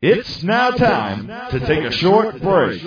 It's now time to take a short break.